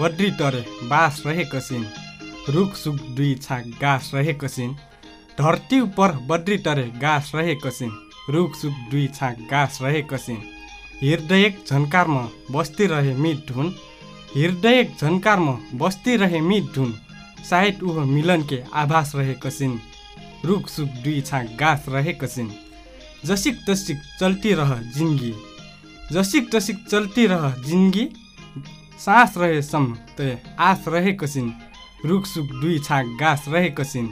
बद्री तरे बास रहे कसिन रुख सुख दुई छाक गाँस रहे कसिन धरती उपर बद्री तरे गाँस रहे कसिन रुख सुख दुई छाक गाँस रहे कसिन हृदय झन्कारमा बस्ती रहे मिट धुन हृदय झन्कारमा बस्ती रहे मिट धुन सायद ऊ मिलन के आभास रहे कसिन रुख सुख दुई छाक गाँस रहे कसिन जसिक तसिक चल्ती रह जिन्दगी। जसिक तसिक चल्ती रह जिन्दगी। सास रहे सम त आस रहे कसिन रुख सुख दुई छाक गाँस रहे कसिन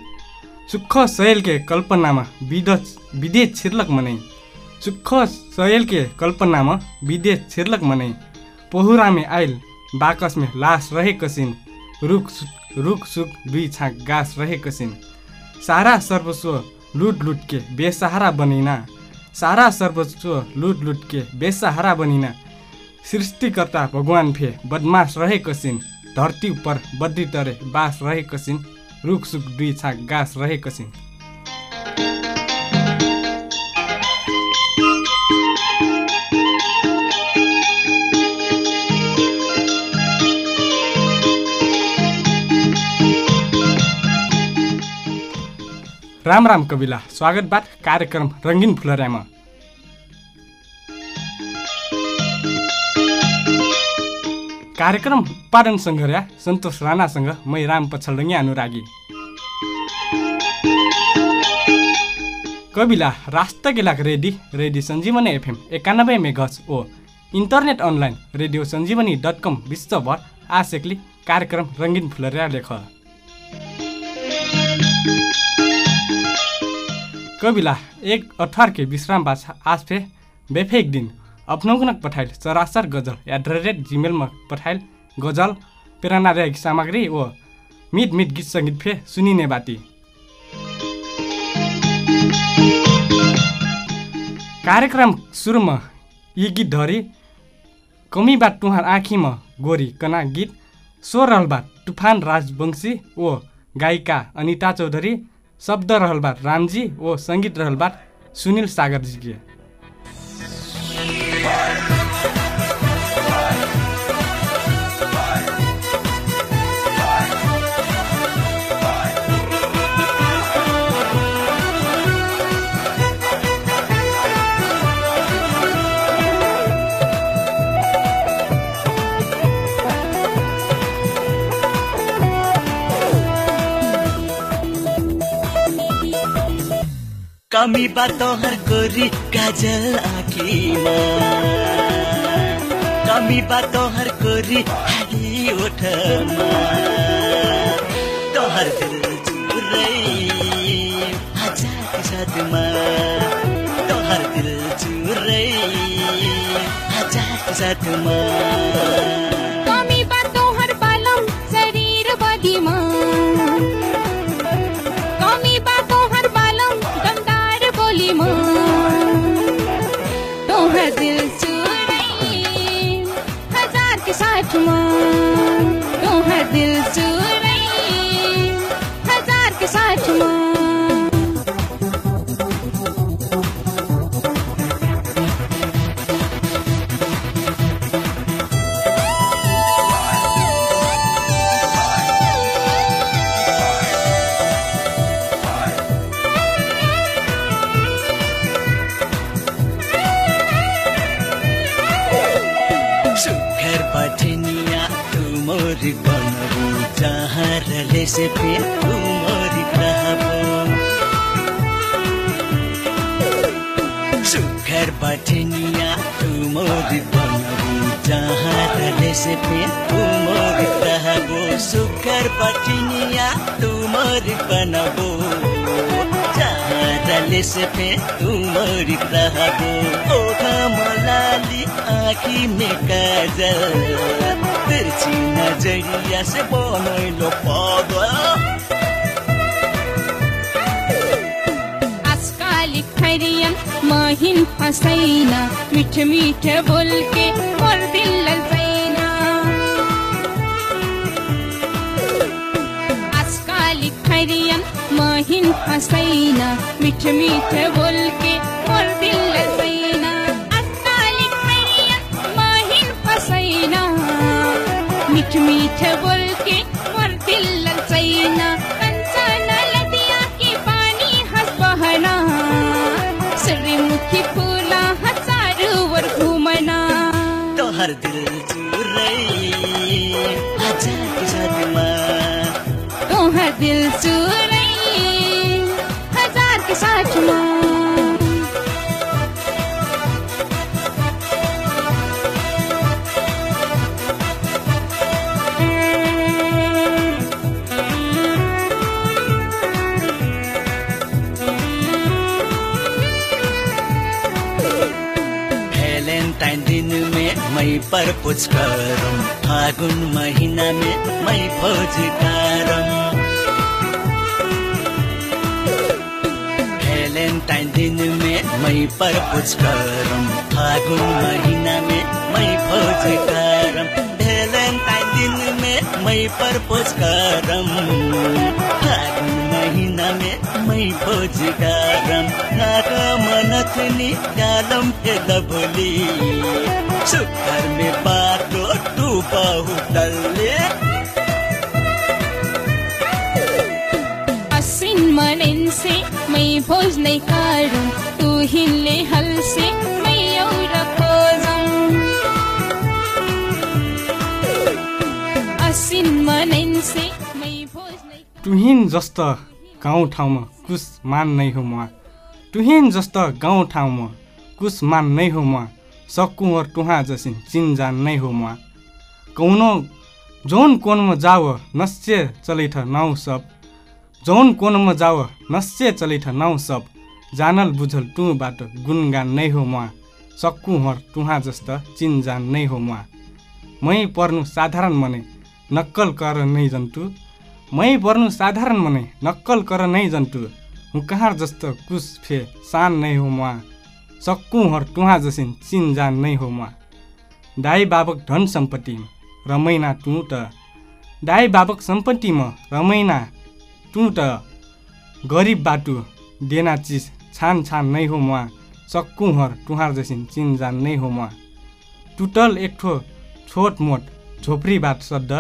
सुख सयल के कल्पनामा विदेश विदेश छिर्लक मनै। सुख सयल के कल्पनामा विदेश छिर्लक मनै। पोहुरामे आइल बाकसमे लास रहे कसिन रुख रुख सुख दुई छाक गाँस रहे कसिन सारा सर्वस्व लुट लुट के बेसहारा बनिना। सारा सर्वस्व लुट लुट के बेसहारा बनिना। सृष्टिकर्ता भगवान फे बदमास रहे कसिन धरती उपर बद्री तरे बास रहे कसिन रुख सुख दुई छाक गाँस रहे कसिन राम राम कविला स्वागत बाट कार्यक्रम रङ्गिन फुलर्यामा कार्यक्रम उत्पादन सङ्घर्या सन्तोष राणासँग मै राम पछल्डङ्गी अनुरागी। कविला राष्ट्र गेलाक रेडी रेडी सञ्जीवनी एफएम एकानब्बे मेघच ओ internet online radio Sanjeevani dot com विश्वभर आसेकली कार्यक्रम रङ्गिन फुलर्या लेख। कविला एक अठार के विश्राम बाछा फे बेफेक दिन। अपनौकनक पठाइल। सरासर गजल एट द रेट जिमेलमा पठाइल। गजल प्रेरणा रहेको सामग्री ओ मिट मिट गीत सङ्गीत फे सुनिने बाटी कार्यक्रम सुरुमा यी गीत धरी कमी बात तुहार आँखीमा गोरी कना गीत। स्वर रहलबा तुफान राजवंशी ओ गायिका अनिता चौधरी शब्द रहलबाट रामजी ओ सङ्गीत रहलबाट सुनिल सागरजी के कमी बातोहर गोरी काजल आँखीमा कमी बातोहर गोरी हाली ओठमा तोहर दिल चुरै हजाक साथमा तोहर दिल चुरै हजाक साथमा के साथ मां तोहर दिल चुराई मोरी बनबो जहाँ रहले से फिर तू मोरी कहबो सुखर बटनिया तू मोरी बनबो जहाँ रहले से फिर तू कहबो सुखर बटनिया तू मोरी बनबो जहाँ रहले से फिर तू मोरी कहबो ओठा मलाली आँखी में काजल तिरछी महिन फसैन मिठ मिठ बोल के और दिल ललचैना आजकाल खरियन महिन फसैन मिठ मिठ बोल के और दिल ललचैना आजकाल खरियन महिन फसैन कुछ मीठे बोल के और दिल ललसैना कंसाना लदिया की पानी हंस बहना। सूर्यमुखी फूला हज़ारों और घूमना। तो हर दिल चूर रही हज़ार तो हर दिल चूर रही हज़ार के साथ माँ। पर कुछ करम फागुन महीना में मई भोज करम वैलेंटाइन दिन में मई पर कुछ करम फागुन महीना में मई भोज करम वैलेंटाइन दिन में मई पर कुछ करम फागुन टू बहु डल्ले असिन मनन से मैं भोज नहीं कारूं तू हिले हल से मैं और खोजम असिन मनन से मैं भोज नहीं तुहिन जस्तो गाउँठाउँमा कुस मान नै हो म। तुहिन जस्तो गाउँठाउँमा कुस मान नै हो म। सक्कुवर टुहा जसिन चिनजान नै हो म। कौनो जौन कोनमा जाव नस्य चलैठ नाउ सब। जौन कोनमा जाव नस्य चलैठ नाउ सब। जानल बुझल टुबाट गुणगान नै हो म। सक्कुहर टुहा जस्तो चिनजान नै हो म। मै पर्नु साधारण मने नक्कल कर नै जन्तु। मै पर्नु साधारण मने नक्कल कर नै जन्तु। हु कहाँ जस्तो कुस फे सान नै हो म सक्कुहर टुहा जसिन चिन जान नै हो म दाई बाबक धन सम्पत्तिमा रमैना टु त। दाई बाबक सम्पत्तिमा रमैना टु त। गरिब बाटु देना चिज छान छान नै हो म सक्कुहर टुहार जसिन चिन जान नै हो म टुटल एकठो छोट मोट झोप्री बात सद्द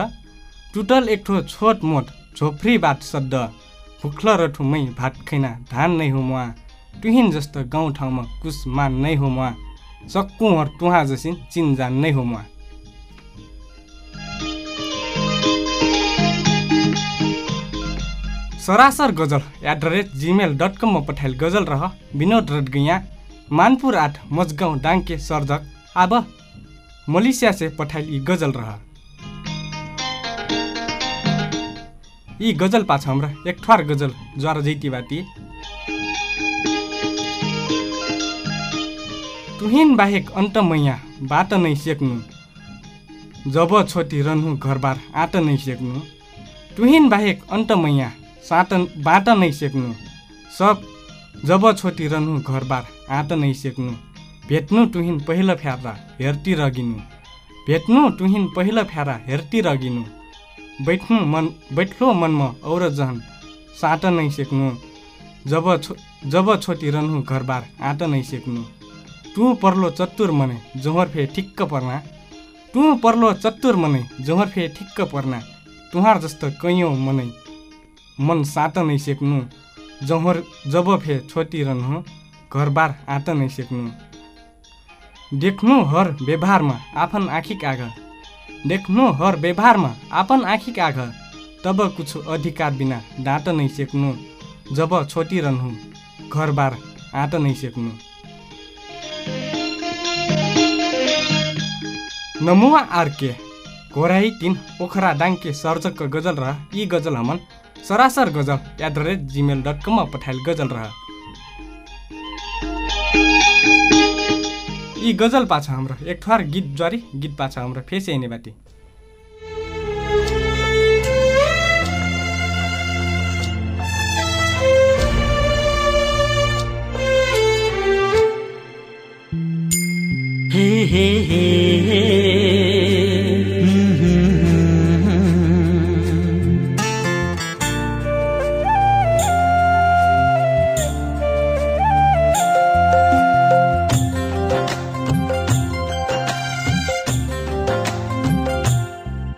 टुटल एकठो छोट मोट झोप्री बात सद्द भुक्ल र ठुमै भात खैना धान नै हो म तुहिन जस्तो गाउँठाउँमा कुस मान नै हो म सक्कुहर टुहा जसिन चिनजान नै हो म सरासर गजल at the rate gmail dot कममा पठाइल गजल रह। विनोद रडगैया मानपुर आठ मजगाउँ डाङ्के सर्जक आब मलेसिया से पठाइल यी गजल रह। यी गजल पाछ हमरा। एक ठ्वार गजल ज्वार जैती बाती। तुहिन बाहेक अन्त मैया बाट नै सेक्नु। जब छोटी रन्हु घरबार आँट नै सेक्नु। तुहिन बाहेक अन्त मैया साट बाट नै सेक्नु। सब जब छोटी रन्हु घरबार आँट नै सेक्नु। भेट्नु तुहिन पहिलो फ्यारा हेर्ती रगिनु। भेट्नु तुहिन पहिलो फ्यारा हेर्ती रगिनु। बैठ्नु मन बैठ्लो मनमा और जहन। साट नै सेक्नु। जब छो जब छोटी रन्हु घरबार आँट नै सेक्नु। टु पर्लो चतुर मने जोहर फे ठिक्क पर्ना। टु पर्लो चतुर मनै जोहर फे ठिक्क पर्ना। तुहार जस्तो कैयौँ मनै मन साट नै सेक्नु। जहर जब फे छोटी रन्हु घरबार आँट नै सेक्नु। देख्नु हर व्यवहारमा आफन आँखिक आग। देख्नु हर व्यवहारमा आफन आँखिक आग तब कुछ अधिकार बिना डाँट नै सेक्नु जब छोटी रन्हु घरबार आँट नै सेक्नु। नमुआ आर्के घोराई तिन पोखरा डाङ्के सर्जकको गजल रह यी गजल हमन सरासर गजल at the rate gmail dot कममा पठाइल गजल रह। यी गजल पाछ हाम्रो। एक ठुहार गीत ज्वारी गीत पाछ हाम्रो। फेस आइने बाटी। हे हे हे।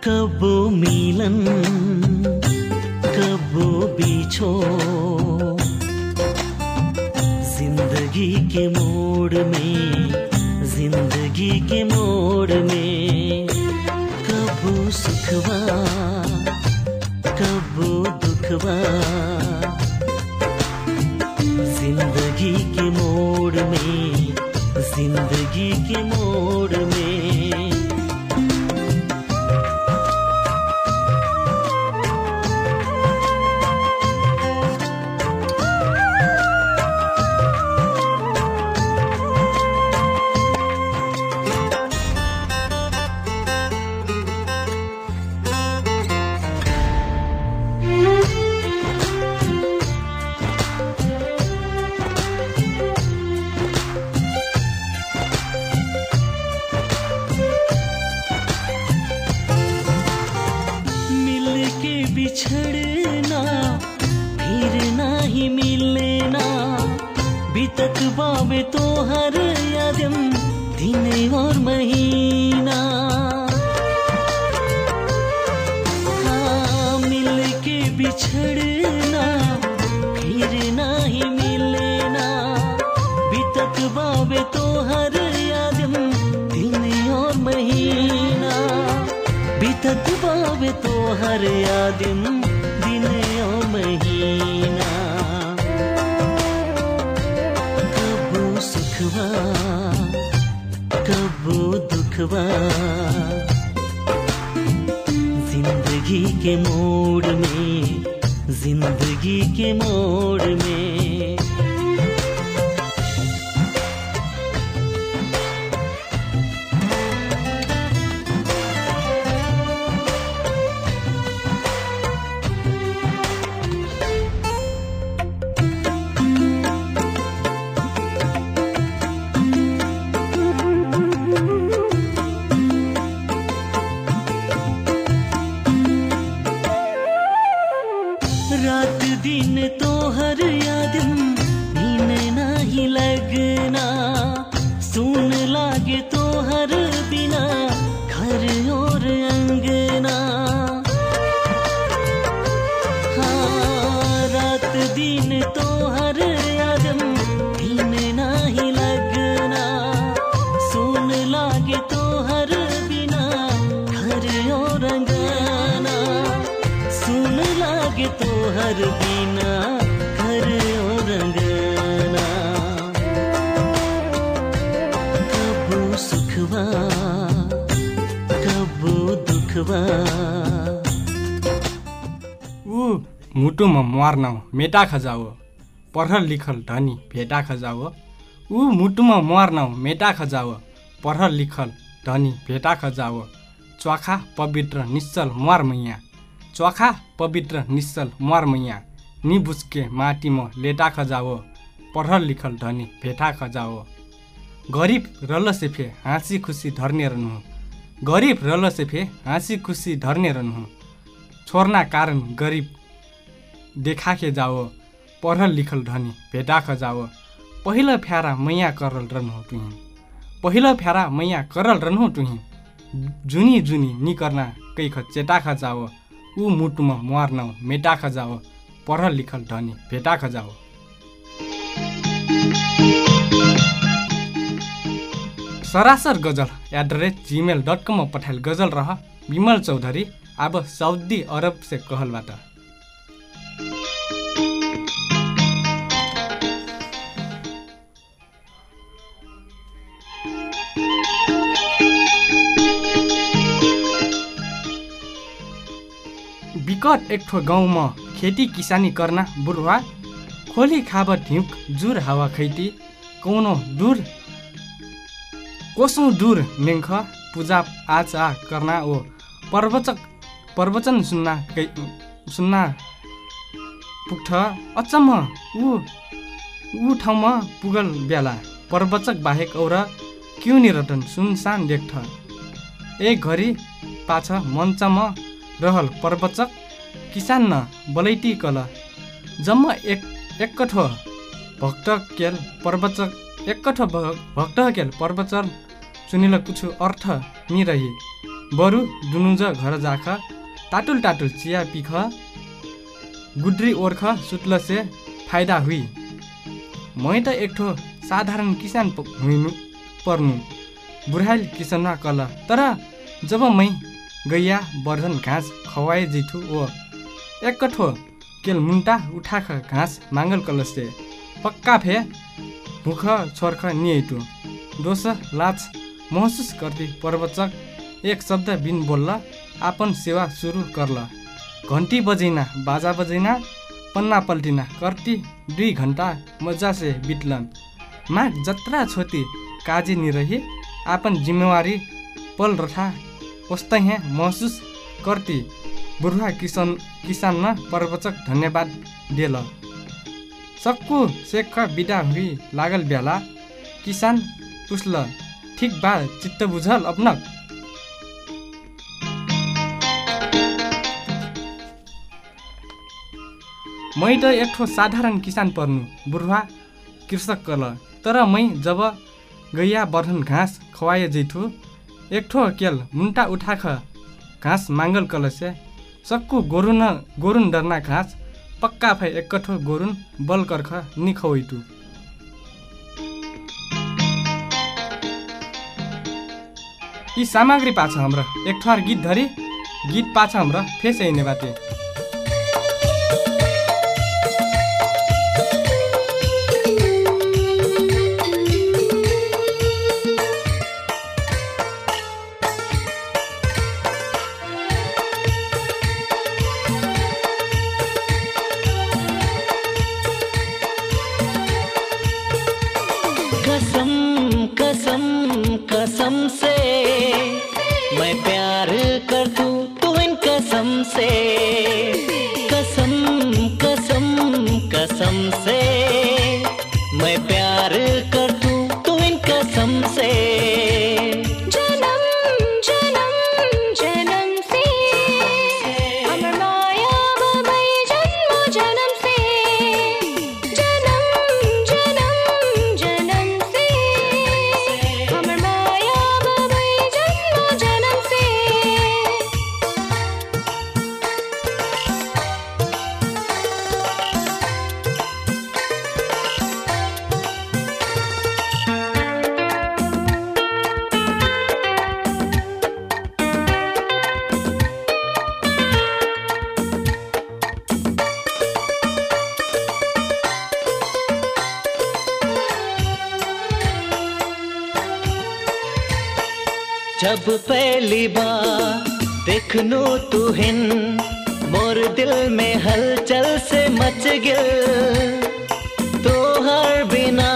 हे कबो मिलन कबो बिछो जिंदगी के मोड़ मोड़ में जिंदगी के मोड़ में कबू सुखवा मिल के बिछड़ना फिर नाही मिलना। बीतत बाबे तो हर यादम दिन और महीना। हाँ मिल के बिछड़ना तो हर यादिन दिन और महीना। कबू सुखवा कबू दुखवा। जिंदगी के मोड़ में जिंदगी के मोड़ में मर्न मेटा खजाओ। पढल लिखल धनी भेटा खजाओ। ऊ मुटुमा मर्न मेटा खजाओ। पढल लिखल धनी भेटा खजाओ। च्वाखा पवित्र निश्चल मर मैया। च्वाखा पवित्र निश्चल मर मैया। निबुस्के माटीमा लेटा खजाओ। पढल लिखल धनी भेटा खजाओ। गरिब रल सेफे हाँसी खुसी धर्ने रहनु। गरिब रल सेफे हाँसी खुसी धर्ने रहनु। छोर्ना कारण गरिब देखाके जाओ पढल लिखल धनी भेटा खजाओ पहिलो फ्यारा मैया करल रहनु टुही पहिलो फ्यारा मैया करल रहनु टुही जुनी जुनी निकर्ना कैख चेटा खजाओ ऊ मुटुमा मर्न मेटा खजाओ पढल लिखल धनी भेटा खजाओ सरासर गजल at the rate gmail dot कममा पठाइल गजल रह। विमल चौधरी अब साउदी अरब से कहलबाट। विकट एक ठो गाउँमा खेती किसानी करना बुढवा खोली खाब ढिउक जुर हावा खैती कौनो दूर कोसौँ दूर मेङ्ख पूजा आजा करना ओ प्रवचक प्रवचन सुन्ना कै सुन्ना पुग्छ अचम्म ऊ ऊ ठाउँमा पुगल बेला प्रवचक बाहेक और क्यु निरटन सुनसान देख्छ एक घडी पाछ मञ्चमा रहल प्रवचक किसान न बलैटी कल। जम्मा एक एकठो भक्त केल प्रवचक भक्त केल प्रवचन सुनिल कुछु अर्थ नि रही बरु दुनुज घर जाख टाटुल टाटुल चिया पिख गुड्री ओर्ख सुत्ल से फाइदा हुई। मै त एकठो साधारण किसान हुनु पर्नु। बुढाइल किसनमा कल तर जब मै गैया वर्धन घाँस खवाए जिठु ओ एकठो केल मुन्टा उठाख घाँस माङ्गल कलसे पक्का फे भुख छोर्ख नियटु दोष लाज महसुस गर्दै प्रवचक एक शब्द बिन बोल्ल आपन सेवा सुरु करल। घन्टी बजैना बाजा बजैना पन्ना पल्टिना कर्ती दुई घन्टा मजा से बितलन। माग जत्रा छोती काजी निरही आपन जिम्मेवारी पल रथा उस्तै हैं महसुस कर्ती बुढा किसान किसानमा प्रवचक धन्यवाद दिएल सक्कु सेख बिदा हुई लागल बेला किसान पुस्ल ठिक बा चित्त बुझल अपनक। मै त एक ठो साधारण किसान पर्नु बुढा कृषक कल तर मै जब गैया वर्धन घाँस खवाए जैथु एक ठो केल मुन्टा उठाख घाँस माङ्गल कलसे सक्कु गोरुन गोरुन डरना घाँस पक्का फै एकठो गोरुन बल कर्ख निखवैटु यी सामग्री पाछ हाम्रो एक गीत धरी गीत पाछ हाम्रो फेस ऐने बाटे। जब पहली बार देखनु तू हिन, मोर दिल में हलचल से मच गिल तो हर बिना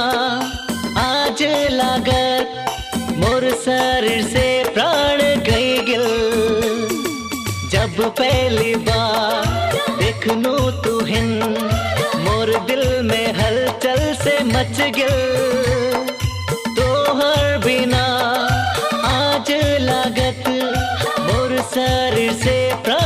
आज लागत मोर शरीर से प्राण गई गिल जब पहली बार देखनु तू हिन, मोर दिल में हलचल से मच गिल तोहर बिना आज लागत मोर शरीर से प्राण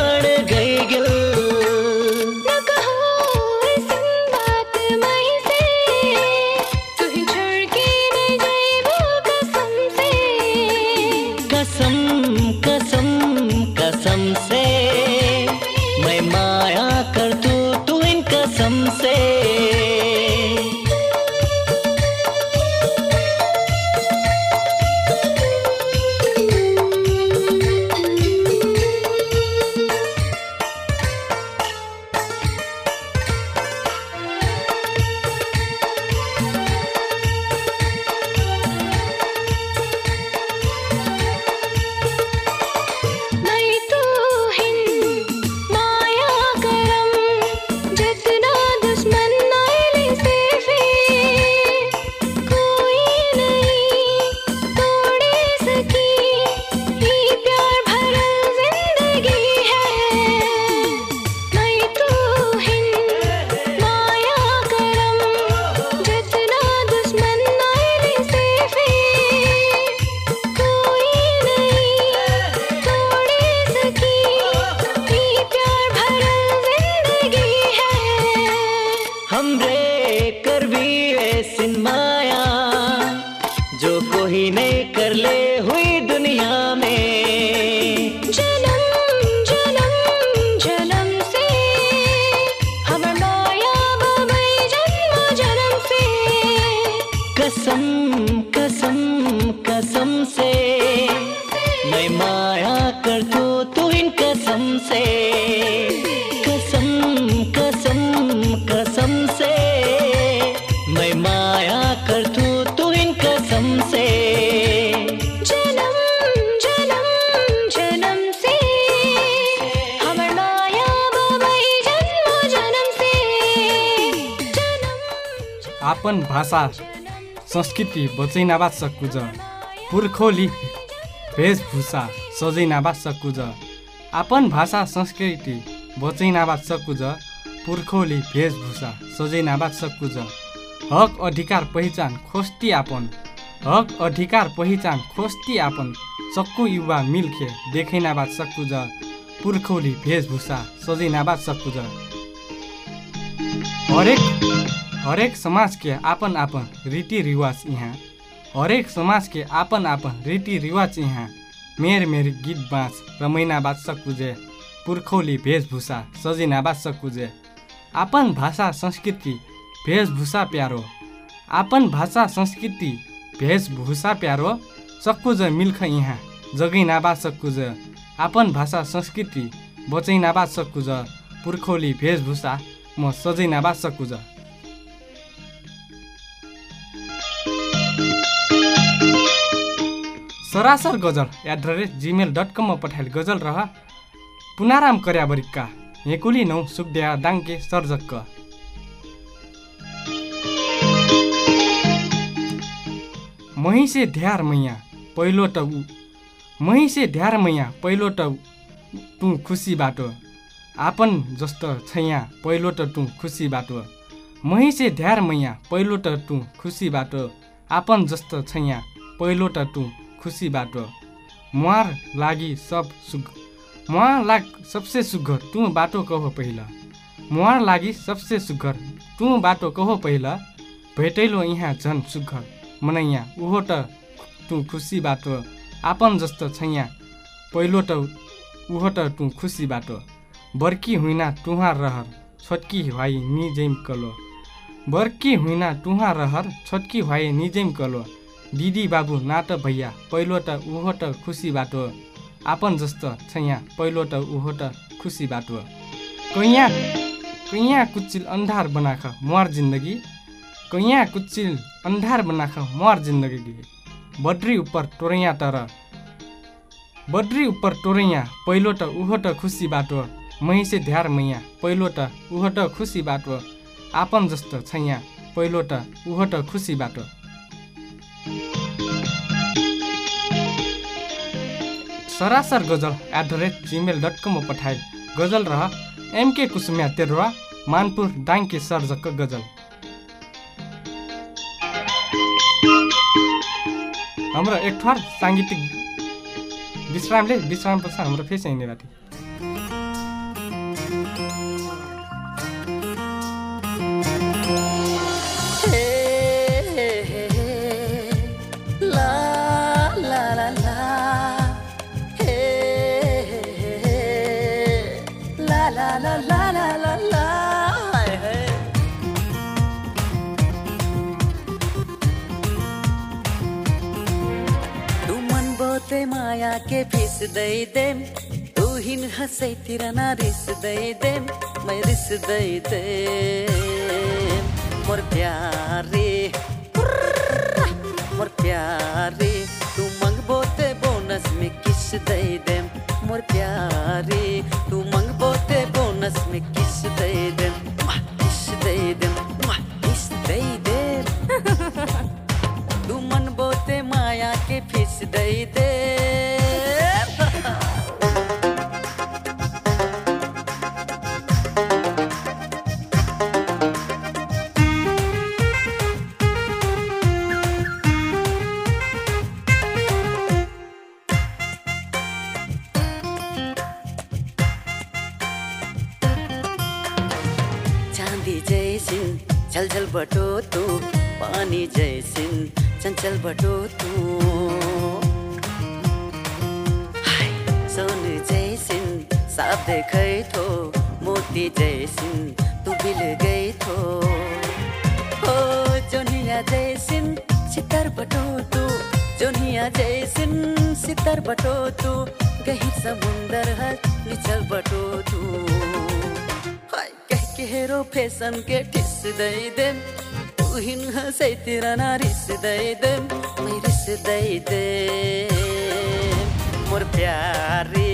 से। मैं माया कर तू तू इन कसम से। जन्म जन्म जन्म से। हमर माया बबई जन्म जन्म से। जन्म आपन भाषा संस्कृति बचैनाबा सकुज। पुर्खोली वेशभूषा सजैनाबा सकुज। आपन भाषा संस्कृति बचैनाबा सकुज। पुर्खोली वेशभूषा सजैनाबा सकुज हक अधिकार पहिचान खोस्टी आपन। हक अधिकार पहिचान खोस्टी आपन। सक्कु युवा मिल्खे देखैनाबा सकुज पुर्खौली वेशभूषा सजैनाबा सकुज हरेक हरेक समाज के आपन आपन रीतिरिवाज यहाँ हरेक समाज के आपन आपन रीतिरिवाज यहाँ मेर मेर गीत बाँच रमैना बाज सकुजे पुर्खौली वेशभूषा सजिना बाज सकुजे आपन भाषा संस्कृति वेशभूषा प्यारो। आपन भाषा संस्कृति वेशभूषा प्यारो सक्कुज मिल्ख यहाँ जगैना बाज सक्कुज आपन भाषा संस्कृति बचैना बाज सक्कुज पुर्खौली वेशभूषा म सजैना बाज सक्कुज सरासर गजल at the rate gmail dot कममा पठाइल गजल रह पुनाराम कर्यावरिकका हेकुली नौ सुखदेहा दाङ्के सर्जक्क महिसे ध्यार मैया पहिलो त उ महिसे ध्यार मैया पहिलो त तु खुसी बाटो। आपन जस्तो छैया पहिलो त तु खुसी बाटो। महिसे ध्यार मैया पहिलो त तु खुसी बाटो। आपन जस्तो छैया पहिलो त तु खुसी बाटो। मुहार लागि सब सुग मुहार लाग सबसे सुग्घर तु बाटो कहो पहिला। मुहार लागि सबसे सुग्घर तु बाटो कहो पहिला। भेटैलो यहाँ झन् सुग्घर मनैया उहो त तु खुसी बाटो। आपन जस्तो छैया पहिलो त उहो त तु खुसी बाटो। बर्की हुइना तुहार रहर छोटकी भाइ निजैम कलो। बर्की हुइना तुहार रहर छोटकी भाइ निजैम कलो। दिदी बाबु नाट भैया पहिलो त उहो त खुसी बाटो। आपन जस्तो छैया पहिलो त उहो त खुसी बाटो कैया? कैया कुचिल अन्धार बनाख मर जिन्दगी? कैया कुचिल अन्धार बनाख मर जिन्दगी? बड्री उपर टोरैया तर। बड्री उपर टोरैया पहिलो त उहो त खुसी बाटो महिसे ध्यार मैया पहिलो त उहो त खुसी बाटो आपन जस्तो छैया पहिलो त उहो त खुसी बाटो सरासर गजल at the rate gmail dot कममा पठाए गजल रह एमके कुसुम्या तेरुवा मानपुर डाङ्के सर्जक गजल। हाम्रो एक ठहर साङ्गीतिक विश्रामले विश्राम पछि हाम्रो फेरि हिँड्ने बोते माया के फीस दे दे तू हिन हंसे तेरा ना रिस दे दे मैं रिस दे दे मोर प्यारे मोर प्यारे तू मंगबो ते बोनस में किस दे दे मोर प्यारे बटो तू। सोन जैसिन साफ़ देखै थो, मोती जैसिन तू बिल गई थो। ओ जोनिया जैसिन छितर बटो तू। जोनिया जैसन सितर बटो तू। गहिर समुंदर है, निचल बटो तू। कह के हेरो फ़ैशन के ठिस दे दे। तू हिन हंसै तेरा ना रिस दे दे मैं रिस दे दे। मोर प्यारे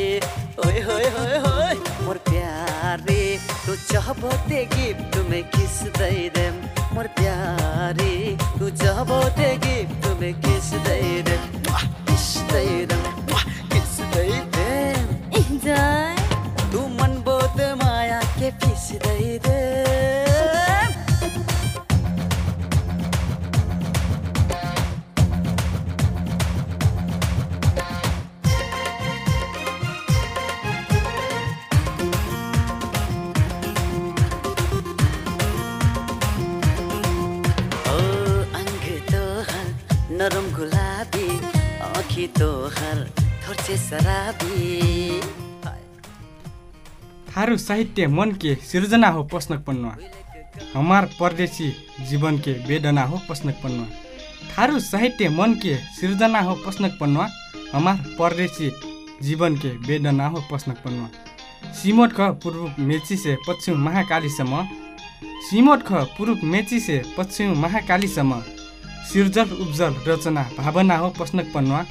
ओए होए होए होए मोर प्यारे तू चाहबो ते गिफ्ट में किस दे दे? मोर प्यारे तू चाहबो ते गिफ्ट में किस दे दे? वाह, किस दे दे? वाह, किस दे दे? Enjoy. तू मन बोत माया के पिस दे। तोहर थारू साहित्य मन के सृजना हो पस्नक पन्नुआ हमार परदेशी जीवन के वेदना हो पस्नक पन्नुआ थारू साहित्य मन के सृजना हो पस्नक पन्नुआ हमार परदेशी जीवन के वेदना हो पस्नक पन्नुआ सिमोट ख पूर्व मेची से पश्चिम महाकालीसम्म सिमोट ख पूर्व मेची से पश्चिम महाकालीसम्म सिर्जल उब्जल रचना भावना हो पस्नक पन्नुआ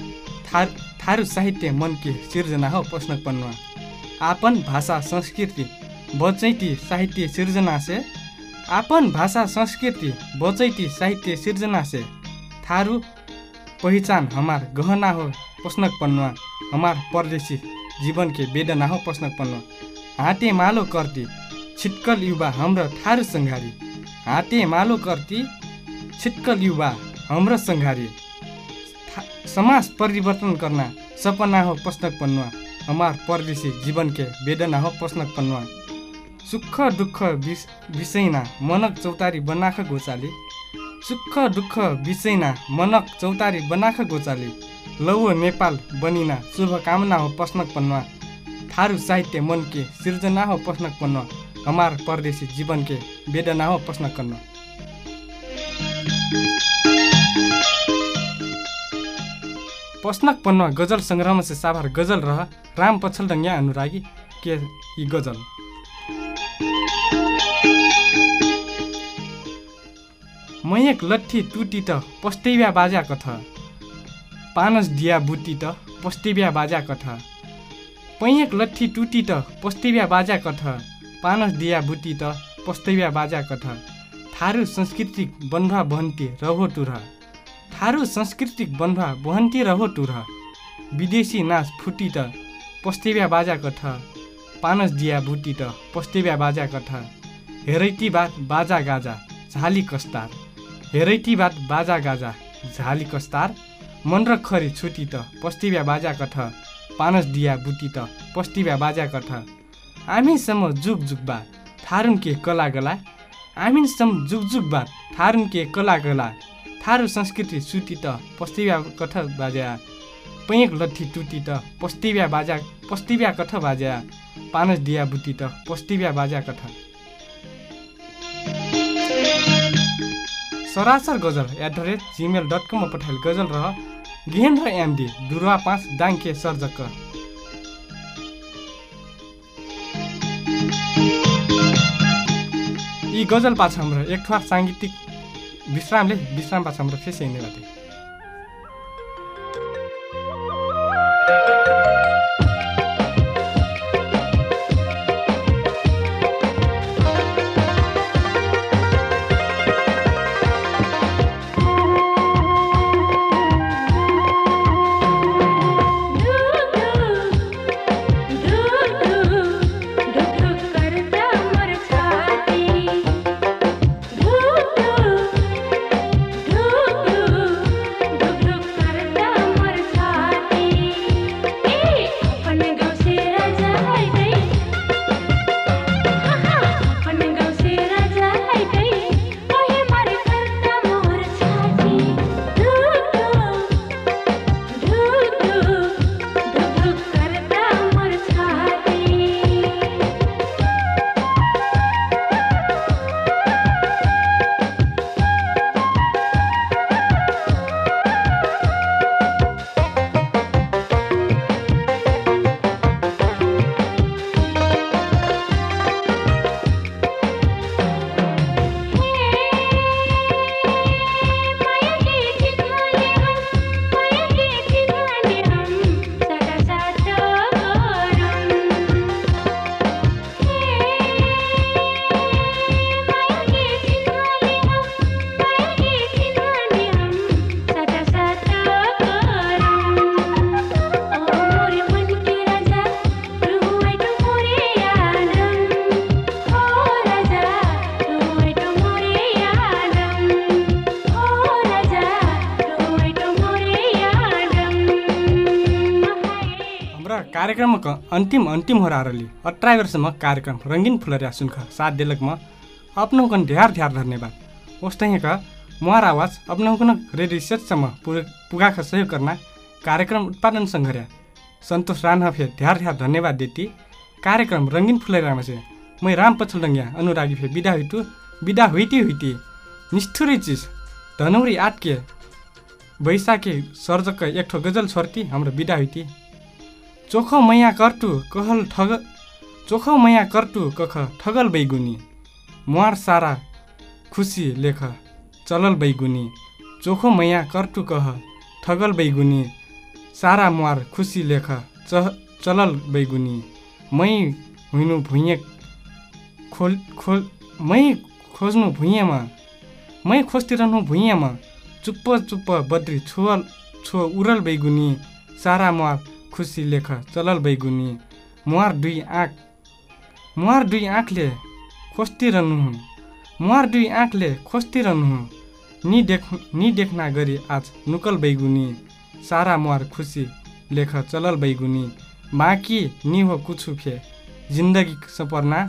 थार थारू साहित्य मन के सिर्जना हो पन्नुआ आपन भाषा संस्कृति बचैती साहित्य सिर्जना से। आपन भाषा संस्कृति बचैती साहित्य सिर्जना से। थारू पहिचान हमार गहना हो पन्नुआ हमार परदेशी जीवन के वेदना हो पन्नुआ हाते मालो कर्ती छिटकल युवा हाम्रो थारू सङ्घारी हाते मालो कर्ती छिटकल युवा हाम्रो सङ्घारी समाज परिवर्तन करना सपना हो पस्नक पन्नुआ हमार परदेशी जीवन के वेदना हो पस्नक पन्नुआ सुख दुःख विषयना मनक चौतारी बनाख गोचाली सुख दुःख विषयना मनक चौतारी बनाख गोचाली लौ नेपाल बनिना शुभकामना हो पस्नक पन्नुआ थारू साहित्य मन के सृजना हो पस्नक पन्नुआ हमार परदेशी जीवन के वेदना हो पस्नक पन्नुआ पस्नक पन्नुआ गजल सङ्ग्रहमा से साभार गजल रह राम पछल डङ्ग्या अनुरागी के यी गजल? मयक लट्ठी टुटी त पस्टैब्या बाजा कथ। पानस दिया बुटी त पस्टेब्या बाजा कथ। पैयक लट्ठी टुटी त पस्टेब्या बाजा कथ। पानस दिया बुटी त पस्टेब्या बाजा कथ। थारू सांस्कृतिक बन्धुवा बहन्ती रहो टुर थारू सांस्कृतिक बन्धुवा बहन्ती रहो टुर। विदेशी नाच फुटी त पस्टेब्या बाजा कथ। पानस दिया बुटी त पस्टेब्या बाजा कथ। हेरैती बात बाजा गाजा झाली कस्तार। हेरैती बात बाजा गाजा झाली कस्तार। मन र खरी छुटी त पस्टिब्या बाजा कठ पानस दिया बुटी त पस्टिब्या बाजा कठ आमीसम्म जुग जुग बाद थारुन के कला गला। आमीसम्म जुग जुग बाद थारुन के कला गला। थारू संस्कृति सुटी त पस्टिब्या कठ बाजा पैक लट्ठी टुटी त पस्टिब्या बाजा पस्टिब्या कठ बाजा पानस दिया बुटी त पस्टिब्या बाजा कठ सरासर गजल at the rate gmail dot कममा पठाइल गजल रह गेहेन्द्र एमडी दुर्वा पाँच दाङ्के सर्जक यी गजल पाछ हाम्रो एक ठुवा साङ्गीतिक विश्रामले विश्राम पाछ हाम्रो फेरि कार्यक्रमक अन्तिम अन्तिम हो रहली अठारह वर्षमा कार्यक्रम रङ्गिन फुलरिया सुनख साथ दिलकमा अपनाउकन ढ्यार ढ्यार धन्यवाद। उस्तै का मुहार आवाज अपनाउकन रेडियो सेटसम्म पुग पुगाख सहयोग करना कार्यक्रम उत्पादन सङ्घर्या सन्तोष रान्ह फे ढ्यार ढ्यार धन्यवाद देती। कार्यक्रम रङ्गिन फुलरियामा से मै राम पछुलडङ्ग्या अनुरागी फे बिदा हुइटु बिदा हुइटी हुइटी निष्ठुरी चिज धनौरी आटके। बैशाखे सर्जक एक ठो गजल छोर्ती हाम्रो बिदा हुइती। चोखो मैया कर्टु कहल ठग चोखो मैया कर्टु कख ठगल बैगुनी। मुहार सारा खुसी लेख चलल बैगुनी। चोखो मैया कर्टु कह ठगल बैगुनी। सारा मुहार खुसी लेख चह चलल बैगुनी। मै हुइनु भुइँ खोल खोल मै खोज्नु भुइँमा मै खोज्तिरहनु भुइँमा चुप्प चुप्प बद्री छुअल छो उरल बैगुनी। सारा मुहार खुसी लेख चलल बैगुनी। मुहार दुई आँख मुहार दुई आँखले खोस्तिरहनु मुहार दुई आँखले खोस्तिरहनु नि देख नि देख्ना गरी आज नुकल बैगुनी। सारा मुहार खुसी लेख चलल बैगुनी। बाँकी नि हो कुछु फे जिन्दगी सपर्ना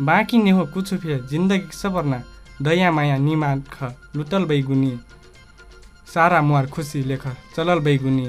बाँकी नि हो कुछु फे जिन्दगी सपर्ना दया माया निमा ख लुटल बैगुनी। सारा मुहार खुसी लेख चलल बैगुनी।